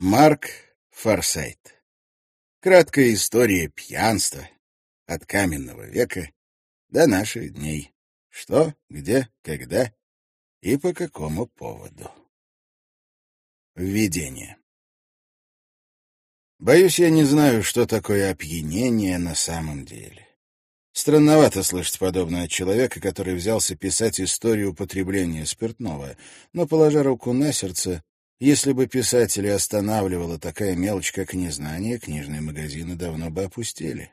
Марк Форсайт. Краткая история пьянства от каменного века до наших дней. Что, где, когда и по какому поводу. Введение. Боюсь, я не знаю, что такое опьянение на самом деле. Странновато слышать подобное от человека, который взялся писать историю употребления спиртного, но, положа руку на сердце, если бы писателей останавливала такая мелочь, как незнание, книжные магазины давно бы опустели.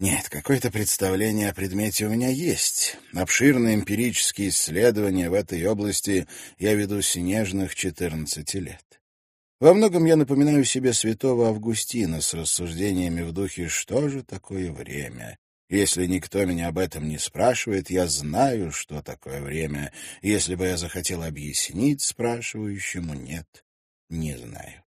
Нет, какое-то представление о предмете у меня есть. Обширные эмпирические исследования в этой области я веду с нежных 14 лет. Во многом я напоминаю себе святого Августина с рассуждениями в духе «Что же такое время?» Если никто меня об этом не спрашивает, я знаю, что такое время. Если бы я захотел объяснить спрашивающему, нет, не знаю.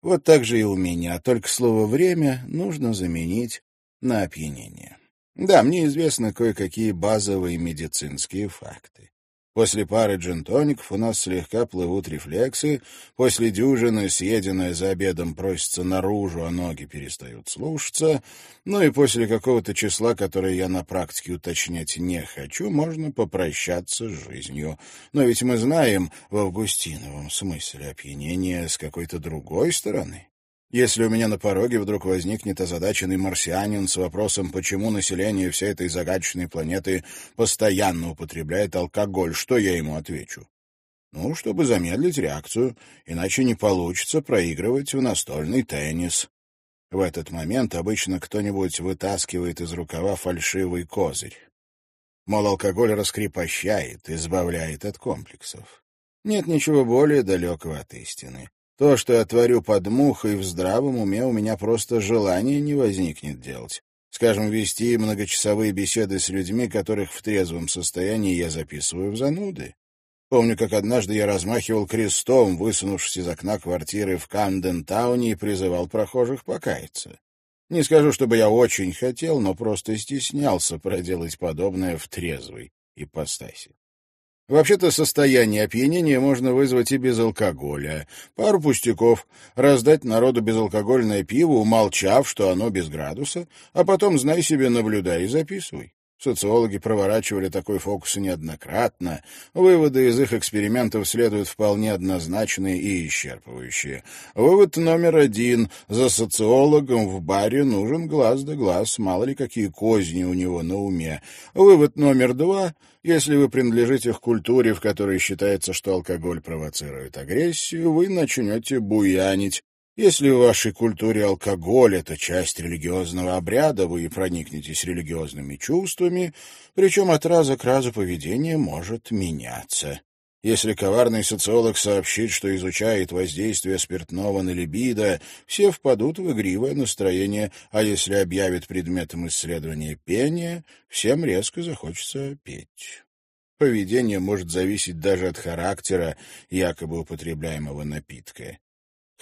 Вот так же и у меня, только слово «время» нужно заменить на опьянение. Да, мне известны кое-какие базовые медицинские факты. После пары джентоников у нас слегка плывут рефлексы, после дюжины, съеденная за обедом, просится наружу, а ноги перестают слушаться, ну и после какого-то числа, которое я на практике уточнять не хочу, можно попрощаться с жизнью. Но ведь мы знаем в августиновом смысле опьянения с какой-то другой стороны. Если у меня на пороге вдруг возникнет озадаченный марсианин с вопросом, почему население всей этой загадочной планеты постоянно употребляет алкоголь, что я ему отвечу? Ну, чтобы замедлить реакцию, иначе не получится проигрывать в настольный теннис. В этот момент обычно кто-нибудь вытаскивает из рукава фальшивый козырь. Мол, алкоголь раскрепощает, избавляет от комплексов. Нет ничего более далекого от истины. То, что я творю под мухой, в здравом уме у меня просто желания не возникнет делать. Скажем, вести многочасовые беседы с людьми, которых в трезвом состоянии я записываю в зануды. Помню, как однажды я размахивал крестом, высунувшись из окна квартиры в Камден-тауне и призывал прохожих покаяться. Не скажу, чтобы я очень хотел, но просто стеснялся проделать подобное в трезвой ипостаси. Вообще-то состояние опьянения можно вызвать и без алкоголя. Пару пустяков. Раздать народу безалкогольное пиво, умолчав, что оно без градуса, а потом, знай себе, наблюдай и записывай. Социологи проворачивали такой фокус неоднократно. Выводы из их экспериментов следуют вполне однозначные и исчерпывающие. Вывод номер один. За социологом в баре нужен глаз да глаз, мало ли какие козни у него на уме. Вывод номер два. Если вы принадлежите к культуре, в которой считается, что алкоголь провоцирует агрессию, вы начнете буянить, если в вашей культуре алкоголь — это часть религиозного обряда, вы проникнетесь религиозными чувствами, причем от раза к разу поведение может меняться. Если коварный социолог сообщит, что изучает воздействие спиртного на либидо, все впадут в игривое настроение, а если объявит предметом исследования пение, всем резко захочется петь. Поведение может зависеть даже от характера якобы употребляемого напитка.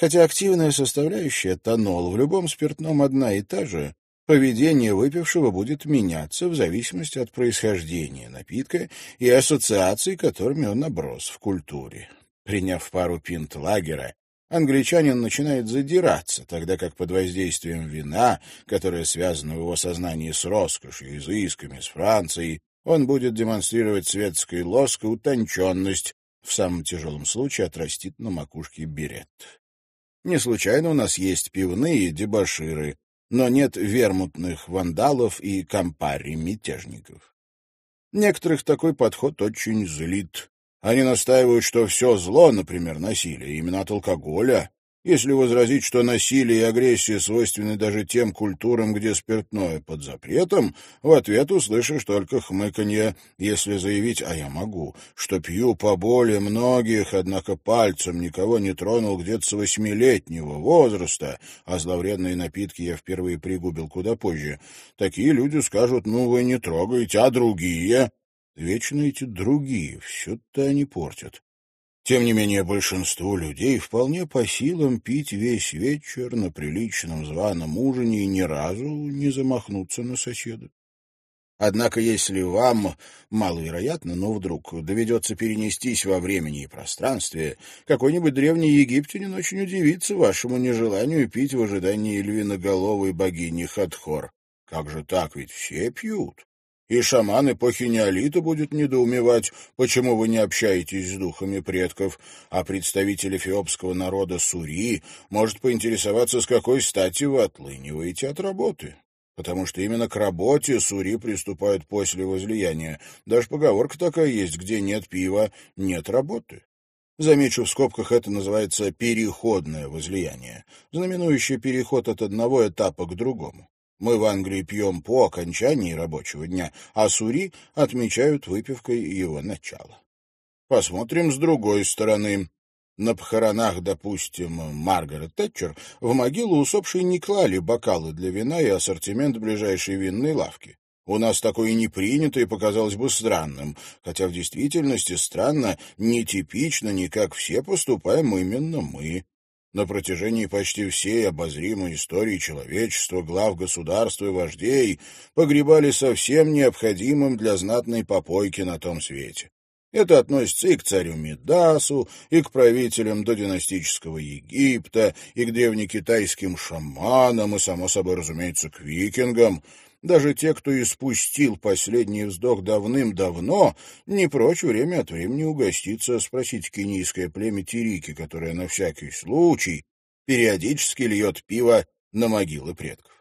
Хотя активная составляющая, тонол, в любом спиртном одна и та же, поведение выпившего будет меняться в зависимости от происхождения напитка и ассоциаций, которыми он наброс в культуре. Приняв пару пинт лагера, англичанин начинает задираться, тогда как под воздействием вина, которое связано в его сознании с роскошью, изысками, с Францией, он будет демонстрировать светской лоск и утонченность, в самом тяжелом случае отрастит на макушке берет. Не случайно у нас есть пивные дебоширы, но нет вермутных вандалов и компари-мятежников. Некоторых такой подход очень злит. Они настаивают, что все зло, например, насилие, именно от алкоголя, если возразить, что насилие и агрессия свойственны даже тем культурам, где спиртное под запретом, в ответ услышишь только хмыканье. Если заявить «а я могу», что пью по боли многих, однако пальцем никого не тронул где-то с восьмилетнего возраста, а зловредные напитки я впервые пригубил куда позже, такие люди скажут «ну вы не трогаете, а другие?» Вечно эти другие, все-то они портят. Тем не менее, большинству людей вполне по силам пить весь вечер на приличном званом ужине и ни разу не замахнуться на соседа. Однако если вам, маловероятно, но вдруг доведется перенестись во времени и пространстве, какой-нибудь древний египтянин очень удивится вашему нежеланию пить в ожидании львиноголовой богини Хатхор. Как же так, ведь все пьют. И шаман эпохи неолита будет недоумевать, почему вы не общаетесь с духами предков, а представитель эфиопского народа Сури может поинтересоваться, с какой стати вы отлыниваете от работы потому что именно к работе сури приступают после возлияния. Даже поговорка такая есть, где нет пива, нет работы. Замечу в скобках, это называется переходное возлияние, знаменующее переход от одного этапа к другому. Мы в Англии пьем по окончании рабочего дня, а сури отмечают выпивкой его начало. Посмотрим с другой стороны. На похоронах, допустим, Маргарет Тэтчер в могилу усопшей не клали бокалы для вина и ассортимент ближайшей винной лавки. У нас такое не принято и показалось бы странным, хотя в действительности странно, нетипично, не как все поступаем именно мы. На протяжении почти всей обозримой истории человечества глав государства и вождей погребали совсем необходимым для знатной попойки на том свете. Это относится и к царю Медасу, и к правителям додинастического Египта, и к древнекитайским шаманам, и, само собой, разумеется, к викингам. Даже те, кто испустил последний вздох давным-давно, не прочь время от времени угоститься, спросить кенийское племя Тирики, которое на всякий случай периодически льет пиво на могилы предков.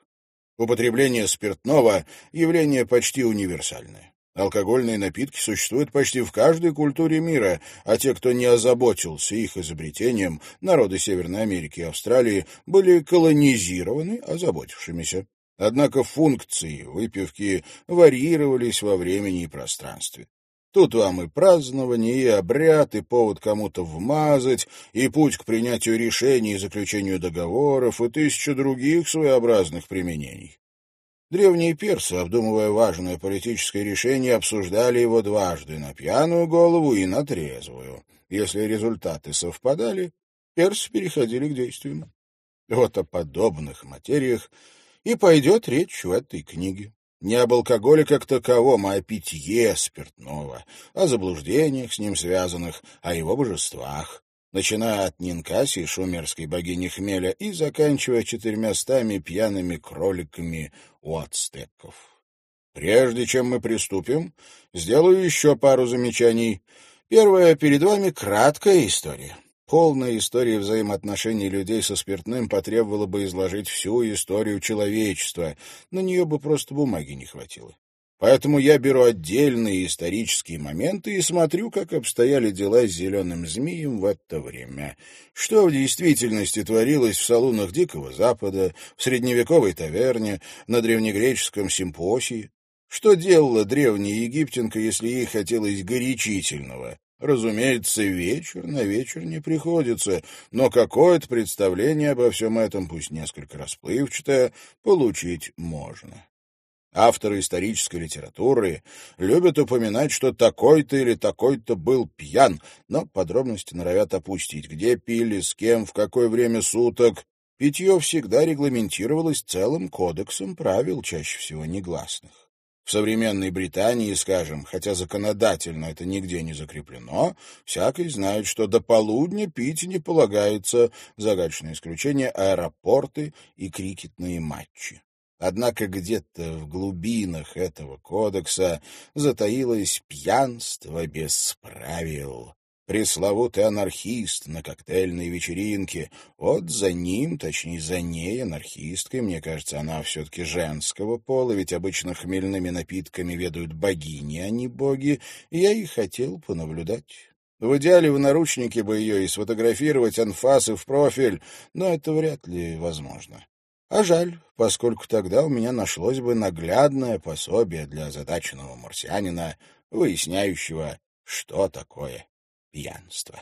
Употребление спиртного — явление почти универсальное. Алкогольные напитки существуют почти в каждой культуре мира, а те, кто не озаботился их изобретением, народы Северной Америки и Австралии, были колонизированы озаботившимися. Однако функции выпивки варьировались во времени и пространстве. Тут вам и празднование, и обряд, и повод кому-то вмазать, и путь к принятию решений и заключению договоров, и тысяча других своеобразных применений. Древние персы, обдумывая важное политическое решение, обсуждали его дважды, на пьяную голову и на трезвую. Если результаты совпадали, персы переходили к действиям. Вот о подобных материях и пойдет речь в этой книге. Не об алкоголе как таковом, а о питье спиртного, о заблуждениях с ним связанных, о его божествах, начиная от Нинкаси, шумерской богини хмеля, и заканчивая четырьмястами пьяными кроликами у ацтеков. Прежде чем мы приступим, сделаю еще пару замечаний. Первое, перед вами краткая история. Полная история взаимоотношений людей со спиртным потребовала бы изложить всю историю человечества, на нее бы просто бумаги не хватило. Поэтому я беру отдельные исторические моменты и смотрю, как обстояли дела с зеленым змеем в это время. Что в действительности творилось в салунах Дикого Запада, в средневековой таверне, на древнегреческом симпосии. Что делала древняя египтянка, если ей хотелось горячительного? Разумеется, вечер на вечер не приходится, но какое-то представление обо всем этом, пусть несколько расплывчатое, получить можно. Авторы исторической литературы любят упоминать, что такой-то или такой-то был пьян, но подробности норовят опустить. Где пили, с кем, в какое время суток. Питье всегда регламентировалось целым кодексом правил, чаще всего негласных. В современной Британии, скажем, хотя законодательно это нигде не закреплено, всякий знает, что до полудня пить не полагается, загадочное исключение — аэропорты и крикетные матчи. Однако где-то в глубинах этого кодекса затаилось пьянство без правил. Пресловутый анархист на коктейльной вечеринке. Вот за ним, точнее, за ней, анархисткой, мне кажется, она все-таки женского пола, ведь обычно хмельными напитками ведают богини, а не боги, я и хотел понаблюдать. В идеале в наручнике бы ее и сфотографировать анфасы в профиль, но это вряд ли возможно. А жаль, поскольку тогда у меня нашлось бы наглядное пособие для озадаченного марсианина, выясняющего, что такое пьянство.